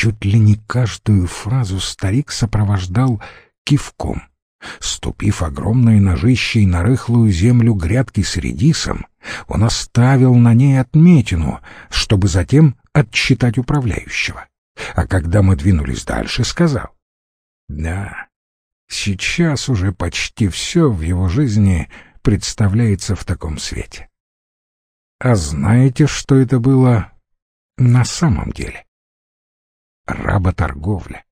Чуть ли не каждую фразу старик сопровождал кивком. Ступив огромной ножищей на рыхлую землю грядки с редисом, он оставил на ней отметину, чтобы затем отчитать управляющего. А когда мы двинулись дальше, сказал, «Да, сейчас уже почти все в его жизни представляется в таком свете». А знаете, что это было на самом деле? Работорговля.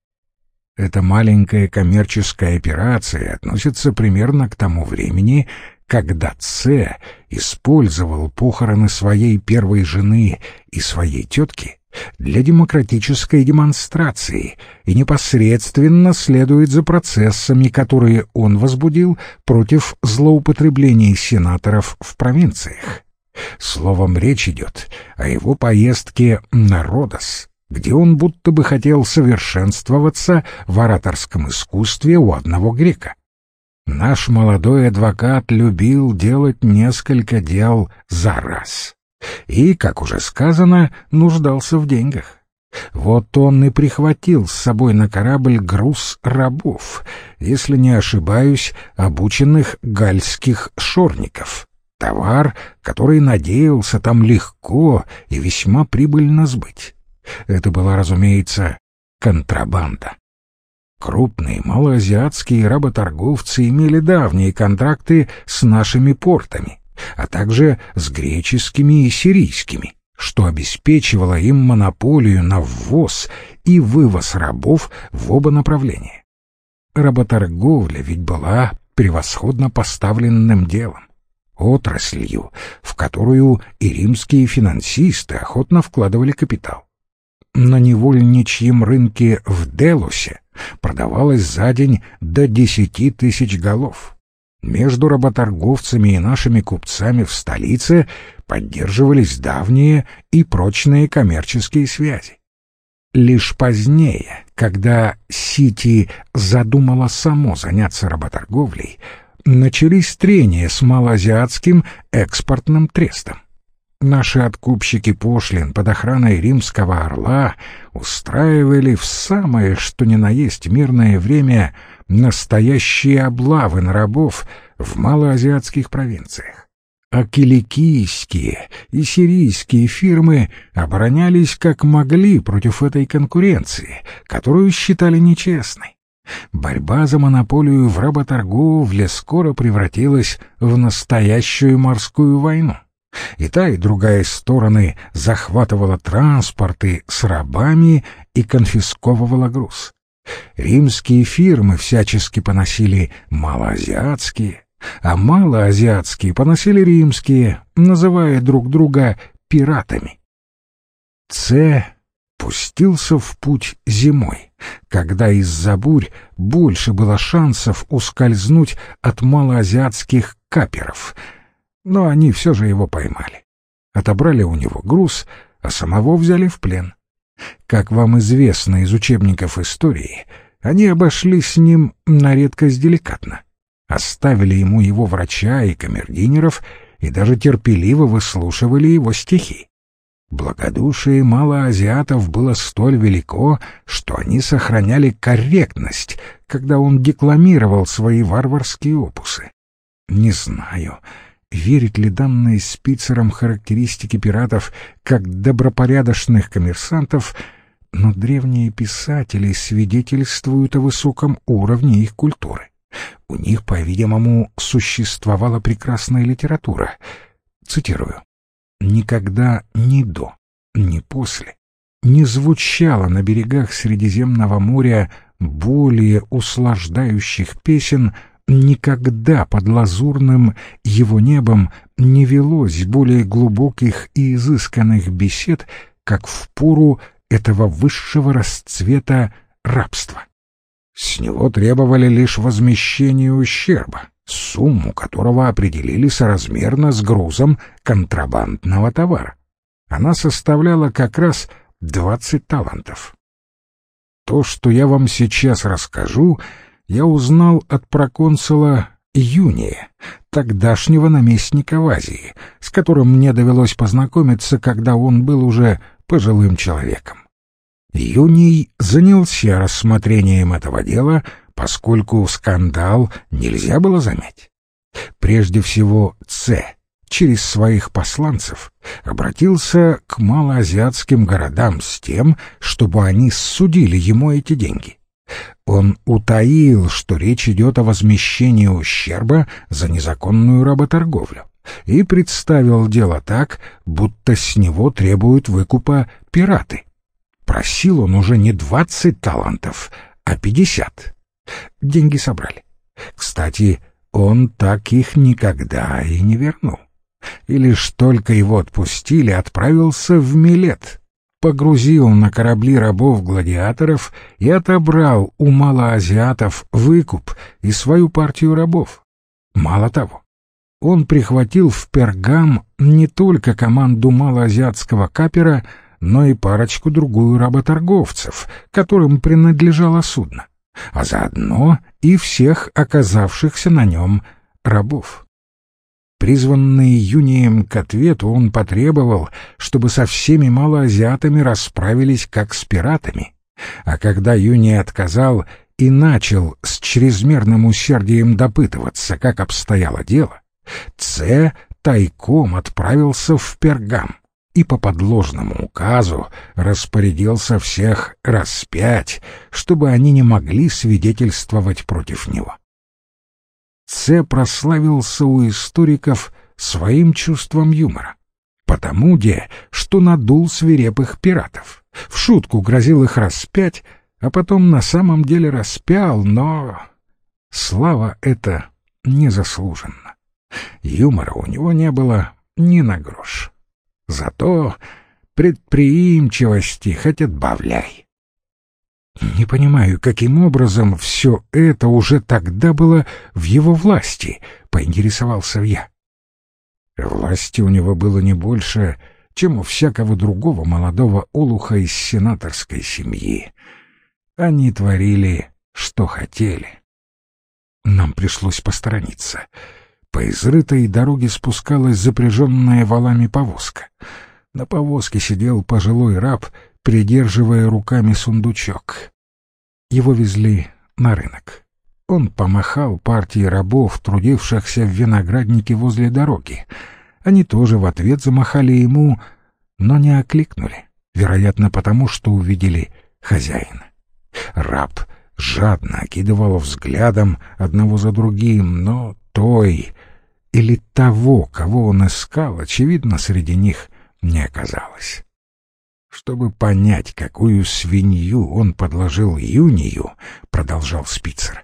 Эта маленькая коммерческая операция относится примерно к тому времени, когда Ц использовал похороны своей первой жены и своей тетки для демократической демонстрации и непосредственно следует за процессами, которые он возбудил против злоупотреблений сенаторов в провинциях. Словом, речь идет о его поездке на Родос, где он будто бы хотел совершенствоваться в ораторском искусстве у одного грека. Наш молодой адвокат любил делать несколько дел за раз. И, как уже сказано, нуждался в деньгах. Вот он и прихватил с собой на корабль груз рабов, если не ошибаюсь, обученных гальских шорников. Товар, который надеялся там легко и весьма прибыльно сбыть. Это была, разумеется, контрабанда. Крупные малоазиатские работорговцы имели давние контракты с нашими портами, а также с греческими и сирийскими, что обеспечивало им монополию на ввоз и вывоз рабов в оба направления. Работорговля ведь была превосходно поставленным делом, отраслью, в которую и римские финансисты охотно вкладывали капитал на невольничьем рынке в Делусе продавалось за день до десяти тысяч голов. Между работорговцами и нашими купцами в столице поддерживались давние и прочные коммерческие связи. Лишь позднее, когда Сити задумала само заняться работорговлей, начались трения с малоазиатским экспортным трестом. Наши откупщики пошлин под охраной римского орла устраивали в самое что ни на есть мирное время настоящие облавы на рабов в малоазиатских провинциях. А киликийские и сирийские фирмы оборонялись как могли против этой конкуренции, которую считали нечестной. Борьба за монополию в работорговле скоро превратилась в настоящую морскую войну. И та, и другая стороны захватывала транспорты с рабами и конфисковывала груз. Римские фирмы всячески поносили малоазиатские, а малоазиатские поносили римские, называя друг друга пиратами. Ц пустился в путь зимой, когда из-за бурь больше было шансов ускользнуть от малоазиатских каперов — но они все же его поймали. Отобрали у него груз, а самого взяли в плен. Как вам известно из учебников истории, они обошлись с ним на редкость деликатно. Оставили ему его врача и камердинеров и даже терпеливо выслушивали его стихи. Благодушие малоазиатов было столь велико, что они сохраняли корректность, когда он декламировал свои варварские опусы. Не знаю, верить ли данные спицерам характеристики пиратов как добропорядочных коммерсантов, но древние писатели свидетельствуют о высоком уровне их культуры. У них, по-видимому, существовала прекрасная литература. Цитирую. «Никогда ни до, ни после не звучало на берегах Средиземного моря более услаждающих песен, Никогда под лазурным его небом не велось более глубоких и изысканных бесед, как в пору этого высшего расцвета рабства. С него требовали лишь возмещение ущерба, сумму которого определили соразмерно с грузом контрабандного товара. Она составляла как раз двадцать талантов. То, что я вам сейчас расскажу, — я узнал от проконсула Юния, тогдашнего наместника в Азии, с которым мне довелось познакомиться, когда он был уже пожилым человеком. Юний занялся рассмотрением этого дела, поскольку скандал нельзя было замять. Прежде всего, Ц через своих посланцев обратился к малоазиатским городам с тем, чтобы они судили ему эти деньги. Он утаил, что речь идет о возмещении ущерба за незаконную работорговлю, и представил дело так, будто с него требуют выкупа пираты. Просил он уже не двадцать талантов, а пятьдесят. Деньги собрали. Кстати, он так их никогда и не вернул. И лишь только его отпустили, отправился в Милет, погрузил на корабли рабов-гладиаторов и отобрал у малоазиатов выкуп и свою партию рабов. Мало того, он прихватил в Пергам не только команду малоазиатского капера, но и парочку-другую работорговцев, которым принадлежало судно, а заодно и всех оказавшихся на нем рабов. Призванный Юнием к ответу, он потребовал, чтобы со всеми малоазиатами расправились как с пиратами. А когда Юний отказал и начал с чрезмерным усердием допытываться, как обстояло дело, Ц тайком отправился в Пергам и по подложному указу распорядился всех распять, чтобы они не могли свидетельствовать против него. Це прославился у историков своим чувством юмора, потому де, что надул свирепых пиратов, в шутку грозил их распять, а потом на самом деле распял, но слава это незаслуженно. Юмора у него не было ни на грош. Зато предприимчивости хоть отбавляй. Не понимаю, каким образом все это уже тогда было в его власти, поинтересовался я. Власти у него было не больше, чем у всякого другого молодого олуха из сенаторской семьи. Они творили, что хотели. Нам пришлось посторониться. По изрытой дороге спускалась запряженная валами повозка. На повозке сидел пожилой раб придерживая руками сундучок. Его везли на рынок. Он помахал партии рабов, трудившихся в винограднике возле дороги. Они тоже в ответ замахали ему, но не окликнули, вероятно, потому что увидели хозяина. Раб жадно окидывал взглядом одного за другим, но той или того, кого он искал, очевидно, среди них не оказалось. Чтобы понять, какую свинью он подложил Юнию, продолжал Спицер,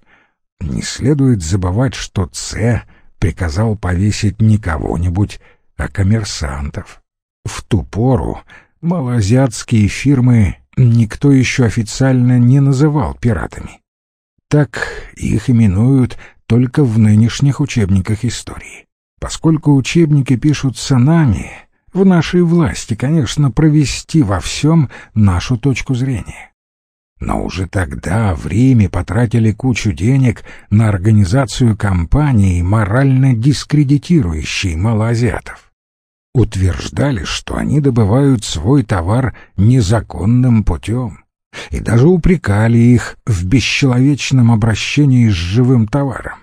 не следует забывать, что Ц приказал повесить не кого-нибудь, а коммерсантов. В ту пору малоазиатские фирмы никто еще официально не называл пиратами. Так их именуют только в нынешних учебниках истории. Поскольку учебники пишутся нами, в нашей власти, конечно, провести во всем нашу точку зрения. Но уже тогда в Риме потратили кучу денег на организацию кампании, морально дискредитирующей малоазиатов. Утверждали, что они добывают свой товар незаконным путем, и даже упрекали их в бесчеловечном обращении с живым товаром.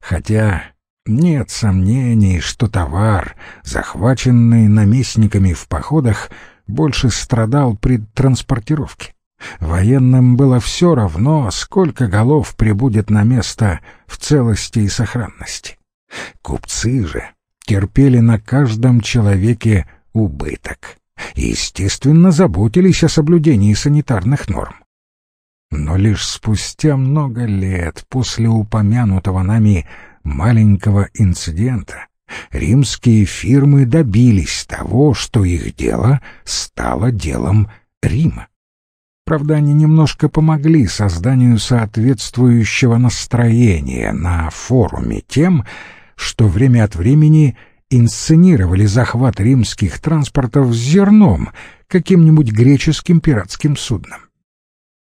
Хотя нет сомнений, что товар, захваченный наместниками в походах, больше страдал при транспортировке. Военным было все равно, сколько голов прибудет на место в целости и сохранности. Купцы же терпели на каждом человеке убыток и, естественно, заботились о соблюдении санитарных норм. Но лишь спустя много лет после упомянутого нами маленького инцидента римские фирмы добились того, что их дело стало делом Рима. Правда, они немножко помогли созданию соответствующего настроения на форуме тем, что время от времени инсценировали захват римских транспортов с зерном каким-нибудь греческим пиратским судном.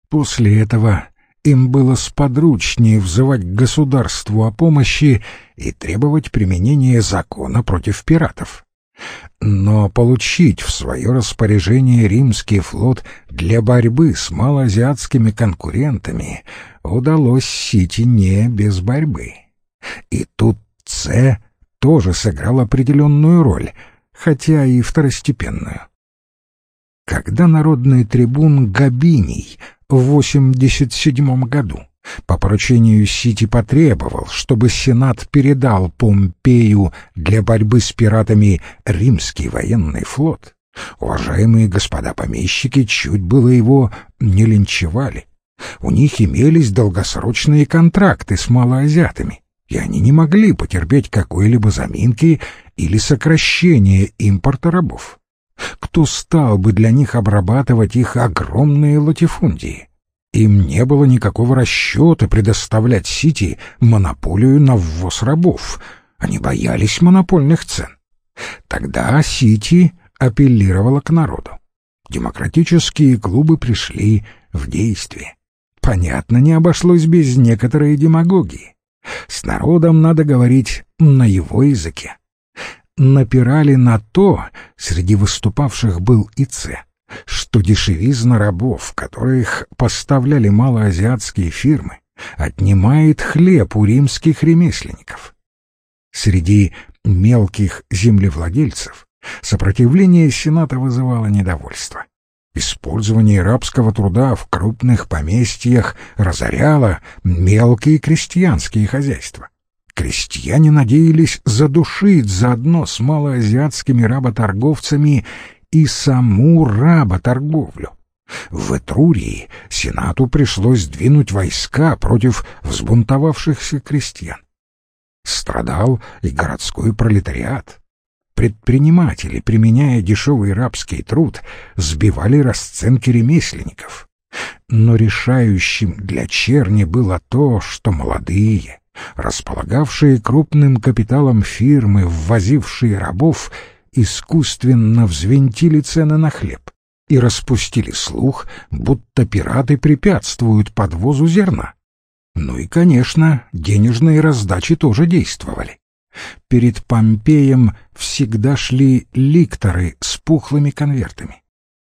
После этого им было сподручнее взывать к государству о помощи и требовать применения закона против пиратов. Но получить в свое распоряжение римский флот для борьбы с малоазиатскими конкурентами удалось Сити не без борьбы. И тут Ц тоже сыграл определенную роль, хотя и второстепенную. Когда народный трибун Габиний в 87 году по поручению Сити потребовал, чтобы Сенат передал Помпею для борьбы с пиратами римский военный флот. Уважаемые господа помещики чуть было его не линчевали. У них имелись долгосрочные контракты с малоазиатами, и они не могли потерпеть какой-либо заминки или сокращения импорта рабов. Кто стал бы для них обрабатывать их огромные латифундии? Им не было никакого расчета предоставлять Сити монополию на ввоз рабов. Они боялись монопольных цен. Тогда Сити апеллировала к народу. Демократические клубы пришли в действие. Понятно, не обошлось без некоторой демагогии. С народом надо говорить на его языке. Напирали на то, среди выступавших был и Ц, что дешевизна рабов, которых поставляли малоазиатские фирмы, отнимает хлеб у римских ремесленников. Среди мелких землевладельцев сопротивление Сената вызывало недовольство. Использование рабского труда в крупных поместьях разоряло мелкие крестьянские хозяйства. Крестьяне надеялись задушить заодно с малоазиатскими работорговцами и саму работорговлю. В Этрурии Сенату пришлось двинуть войска против взбунтовавшихся крестьян. Страдал и городской пролетариат. Предприниматели, применяя дешевый рабский труд, сбивали расценки ремесленников. Но решающим для черни было то, что молодые, располагавшие крупным капиталом фирмы, ввозившие рабов, искусственно взвинтили цены на хлеб и распустили слух, будто пираты препятствуют подвозу зерна. Ну и, конечно, денежные раздачи тоже действовали. Перед Помпеем всегда шли ликторы с пухлыми конвертами.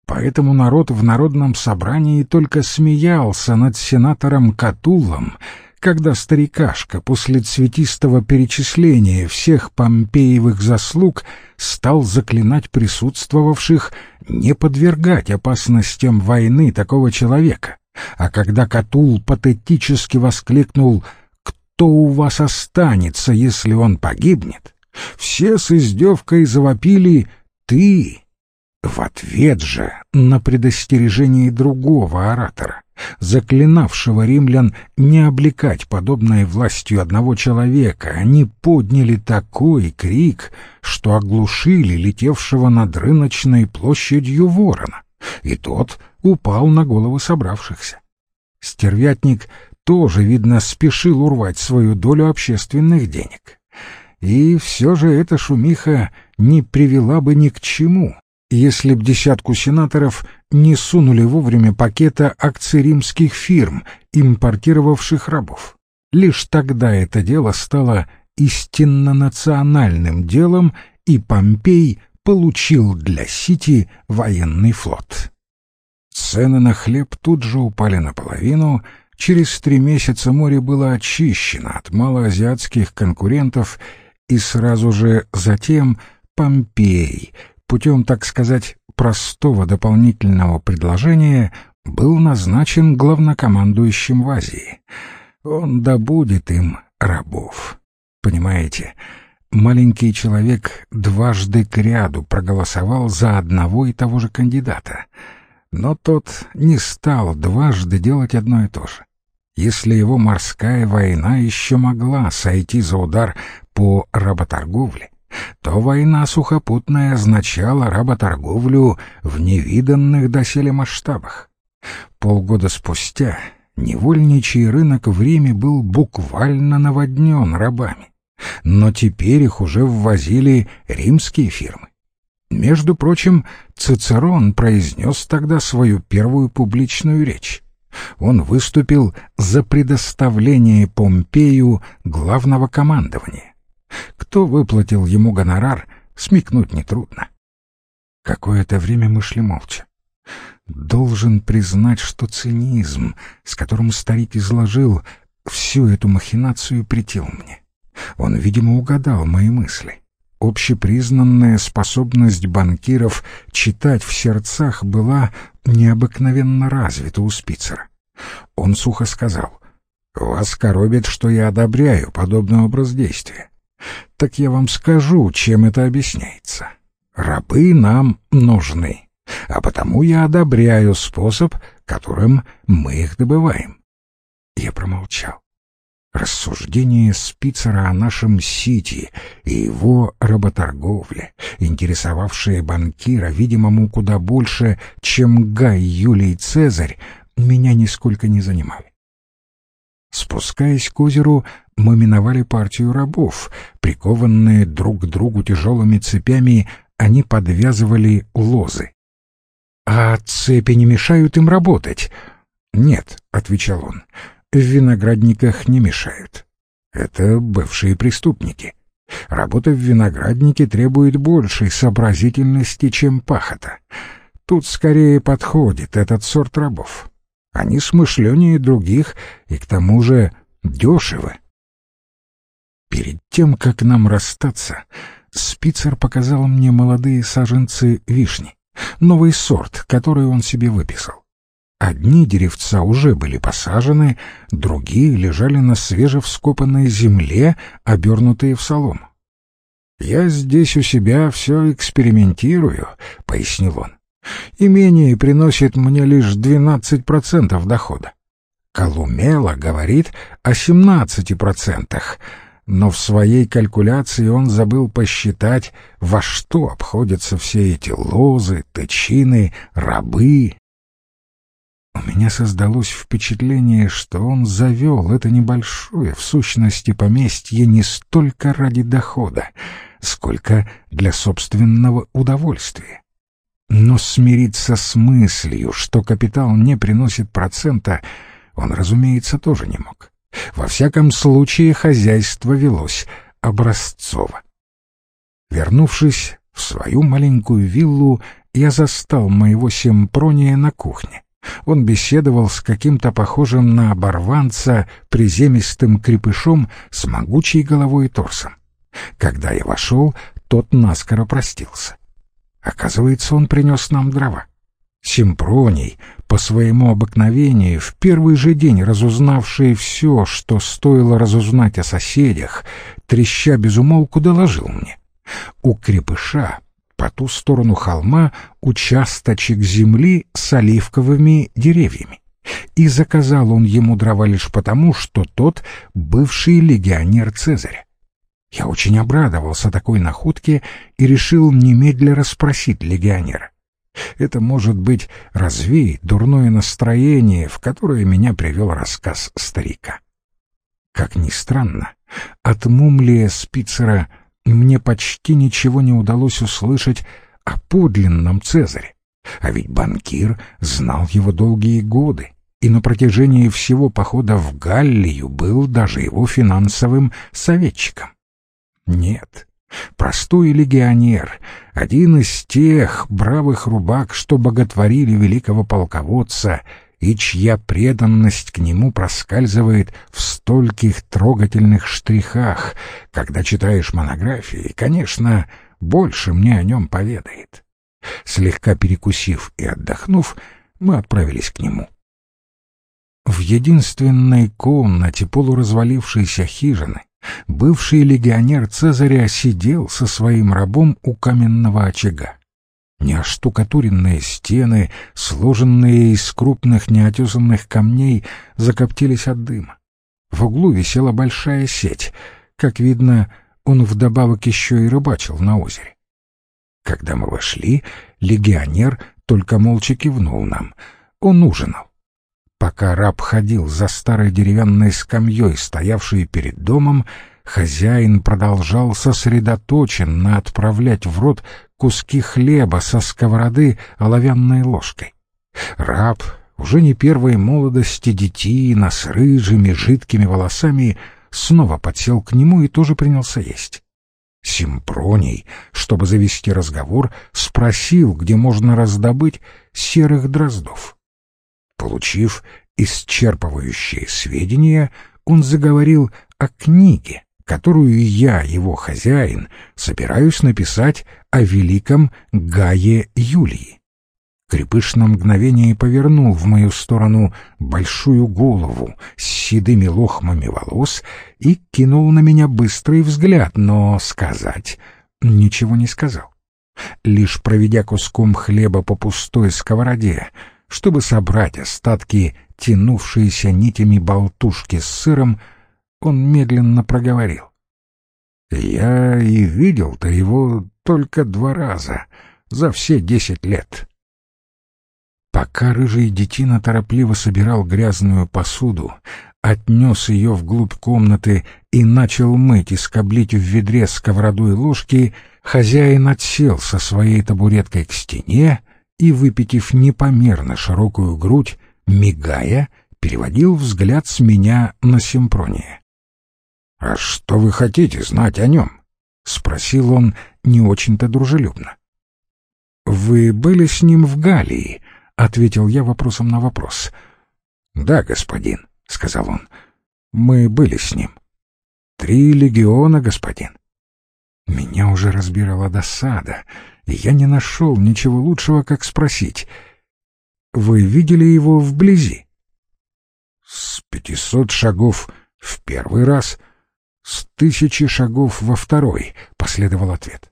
Поэтому народ в народном собрании только смеялся над сенатором Катулом, когда старикашка после цветистого перечисления всех Помпеевых заслуг стал заклинать присутствовавших не подвергать опасностям войны такого человека, а когда Катул патетически воскликнул «Кто у вас останется, если он погибнет?», все с издевкой завопили «Ты!» В ответ же на предостережение другого оратора заклинавшего римлян не облекать подобной властью одного человека, они подняли такой крик, что оглушили летевшего над рыночной площадью ворона, и тот упал на головы собравшихся. Стервятник тоже, видно, спешил урвать свою долю общественных денег. И все же эта шумиха не привела бы ни к чему, если б десятку сенаторов не сунули вовремя пакета акций римских фирм, импортировавших рабов. Лишь тогда это дело стало истинно национальным делом, и Помпей получил для Сити военный флот. Цены на хлеб тут же упали наполовину, через три месяца море было очищено от малоазиатских конкурентов, и сразу же затем Помпей — путем, так сказать, простого дополнительного предложения был назначен главнокомандующим в Азии. Он добудет им рабов. Понимаете, маленький человек дважды кряду проголосовал за одного и того же кандидата, но тот не стал дважды делать одно и то же. Если его морская война еще могла сойти за удар по работорговле, то война сухопутная означала работорговлю в невиданных доселе масштабах. Полгода спустя невольничий рынок в Риме был буквально наводнен рабами, но теперь их уже ввозили римские фирмы. Между прочим, Цицерон произнес тогда свою первую публичную речь. Он выступил за предоставление Помпею главного командования кто выплатил ему гонорар смекнуть нетрудно. Какое-то время мы шли молча. Должен признать, что цинизм, с которым старик изложил всю эту махинацию, притил мне. Он, видимо, угадал мои мысли. Общепризнанная способность банкиров читать в сердцах была необыкновенно развита у Спицера. Он сухо сказал, «Вас коробит, что я одобряю подобный образ действия. Так я вам скажу, чем это объясняется. Рабы нам нужны, а потому я одобряю способ, которым мы их добываем». Я промолчал. Рассуждение Спицера о нашем Сити и его работорговле, интересовавшие банкира, видимому куда больше, чем Гай Юлий Цезарь, меня нисколько не занимали. Спускаясь к озеру, мы миновали партию рабов. Прикованные друг к другу тяжелыми цепями, они подвязывали лозы. «А цепи не мешают им работать?» «Нет», — отвечал он, в виноградниках не мешают. Это бывшие преступники. Работа в винограднике требует большей сообразительности, чем пахота. Тут скорее подходит этот сорт рабов. Они смышленнее других и к тому же дешевы. Перед тем, как нам расстаться, Спицер показал мне молодые саженцы вишни, новый сорт, который он себе выписал. Одни деревца уже были посажены, другие лежали на свежевскопанной земле, обернутые в солому. «Я здесь у себя все экспериментирую», — пояснил он. «Имение приносит мне лишь двенадцать процентов дохода. Колумела говорит о семнадцати процентах, но в своей калькуляции он забыл посчитать, во что обходятся все эти лозы, тычины, рабы, у меня создалось впечатление, что он завел это небольшое, в сущности, поместье не столько ради дохода, сколько для собственного удовольствия. Но смириться с мыслью, что капитал не приносит процента, он, разумеется, тоже не мог. Во всяком случае, хозяйство велось образцово. Вернувшись в свою маленькую виллу, я застал моего Семпрония на кухне. Он беседовал с каким-то похожим на оборванца приземистым крепышом с могучей головой и торсом. Когда я вошел, тот наскоро простился. Оказывается, он принес нам дрова. Симпроний, по своему обыкновению, в первый же день разузнавший все, что стоило разузнать о соседях, треща безумолку доложил мне. У крепыша по ту сторону холма участочек земли с оливковыми деревьями. И заказал он ему дрова лишь потому, что тот бывший легионер Цезаря. Я очень обрадовался такой находке и решил немедля расспросить легионера. Это, может быть, развеет дурное настроение, в которое меня привел рассказ старика. Как ни странно, от Мумлия Спицера мне почти ничего не удалось услышать о подлинном Цезаре. А ведь банкир знал его долгие годы и на протяжении всего похода в Галлию был даже его финансовым советчиком. Нет, простой легионер, один из тех бравых рубак, что боготворили великого полководца и чья преданность к нему проскальзывает в стольких трогательных штрихах, когда читаешь монографии, конечно, больше мне о нем поведает. Слегка перекусив и отдохнув, мы отправились к нему. В единственной комнате полуразвалившейся хижины бывший легионер Цезаря сидел со своим рабом у каменного очага. Неоштукатуренные стены, сложенные из крупных неотесанных камней, закоптились от дыма. В углу висела большая сеть. Как видно, он вдобавок еще и рыбачил на озере. Когда мы вошли, легионер только молча кивнул нам. Он ужинал. Пока раб ходил за старой деревянной скамьей, стоявшей перед домом, хозяин продолжал сосредоточенно отправлять в рот куски хлеба со сковороды оловянной ложкой. Раб, уже не первой молодости детина с рыжими жидкими волосами, снова подсел к нему и тоже принялся есть. Симпроний, чтобы завести разговор, спросил, где можно раздобыть серых дроздов. Получив исчерпывающие сведения, он заговорил о книге, которую я, его хозяин, собираюсь написать о великом Гае Юлии. Крепыш на мгновение повернул в мою сторону большую голову с седыми лохмами волос и кинул на меня быстрый взгляд, но сказать ничего не сказал. Лишь проведя куском хлеба по пустой сковороде, чтобы собрать остатки тянувшиеся нитями болтушки с сыром, он медленно проговорил. «Я и видел-то его только два раза за все десять лет». Пока рыжий детина торопливо собирал грязную посуду, отнес ее вглубь комнаты и начал мыть и скоблить в ведре сковороду и ложки, хозяин отсел со своей табуреткой к стене и, выпитив непомерно широкую грудь, мигая, переводил взгляд с меня на Симпрония. — А что вы хотите знать о нем? — спросил он не очень-то дружелюбно. — Вы были с ним в Галлии, ответил я вопросом на вопрос. Да, господин, сказал он. Мы были с ним. Три легиона, господин. Меня уже разбирала досада, я не нашел ничего лучшего, как спросить. Вы видели его вблизи? С пятисот шагов в первый раз, с тысячи шагов во второй, последовал ответ.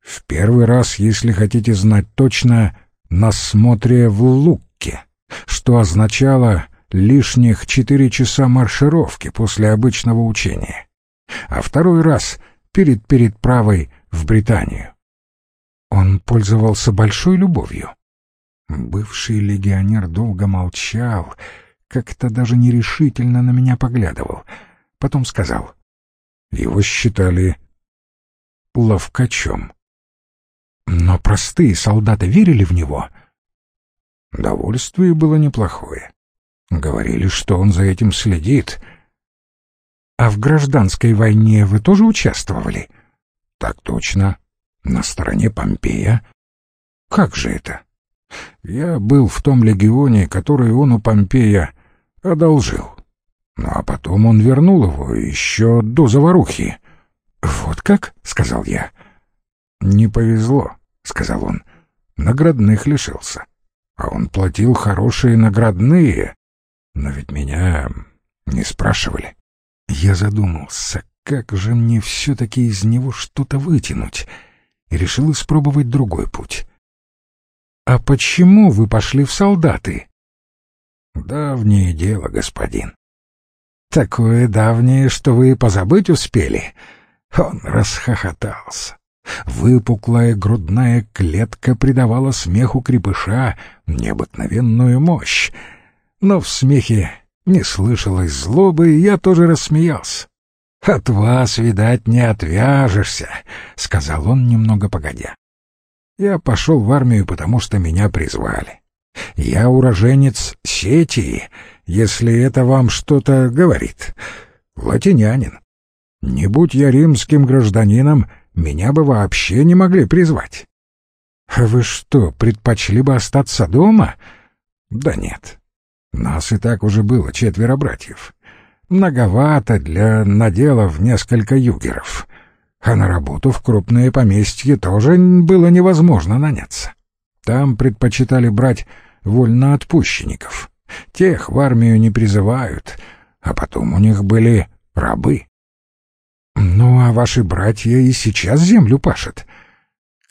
В первый раз, если хотите знать точно, на смотре в Лукке, что означало лишних четыре часа маршировки после обычного учения, а второй раз перед передправой в Британию. Он пользовался большой любовью. Бывший легионер долго молчал, как-то даже нерешительно на меня поглядывал. Потом сказал, его считали ловкачом. Но простые солдаты верили в него. Довольствие было неплохое. Говорили, что он за этим следит. А в гражданской войне вы тоже участвовали? Так точно. На стороне Помпея. Как же это? Я был в том легионе, который он у Помпея одолжил. Ну а потом он вернул его еще до заварухи. «Вот как?» — сказал я. «Не повезло», — сказал он. «Наградных лишился. А он платил хорошие наградные. Но ведь меня не спрашивали». Я задумался, как же мне все-таки из него что-то вытянуть, и решил испробовать другой путь. «А почему вы пошли в солдаты?» «Давнее дело, господин». «Такое давнее, что вы позабыть успели?» Он расхохотался. Выпуклая грудная клетка придавала смеху крепыша необыкновенную мощь. Но в смехе не слышалось злобы, и я тоже рассмеялся. «От вас, видать, не отвяжешься», — сказал он немного погодя. «Я пошел в армию, потому что меня призвали. Я уроженец Сетии, если это вам что-то говорит. Латинянин. Не будь я римским гражданином, меня бы вообще не могли призвать. Вы что, предпочли бы остаться дома? Да нет. Нас и так уже было четверо братьев. Многовато для наделов несколько югеров. А на работу в крупные поместья тоже было невозможно наняться. Там предпочитали брать вольноотпущенников. Тех в армию не призывают, а потом у них были рабы. «Ну, а ваши братья и сейчас землю пашут?»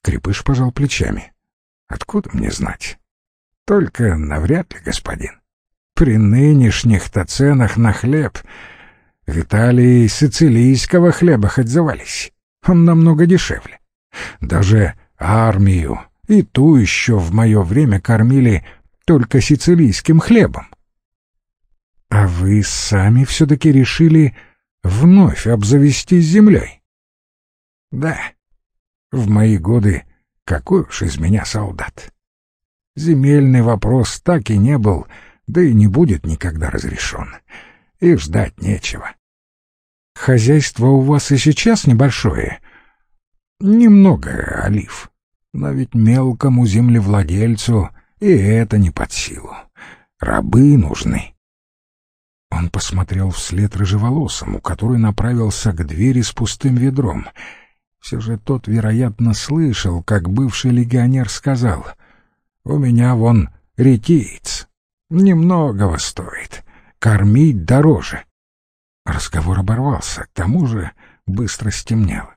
Крепыш пожал плечами. «Откуда мне знать?» «Только навряд ли, господин. При нынешних-то ценах на хлеб в Италии сицилийского хлеба хоть завались. Он намного дешевле. Даже армию и ту еще в мое время кормили только сицилийским хлебом. А вы сами все-таки решили вновь обзавестись землей. Да, в мои годы какой уж из меня солдат. Земельный вопрос так и не был, да и не будет никогда разрешен. И ждать нечего. Хозяйство у вас и сейчас небольшое. Немного олив. Но ведь мелкому землевладельцу и это не под силу. Рабы нужны. Он посмотрел вслед рыжеволосому, который направился к двери с пустым ведром. Все же тот, вероятно, слышал, как бывший легионер сказал, «У меня вон ретиец. Немногого стоит. Кормить дороже». Разговор оборвался, к тому же быстро стемнело.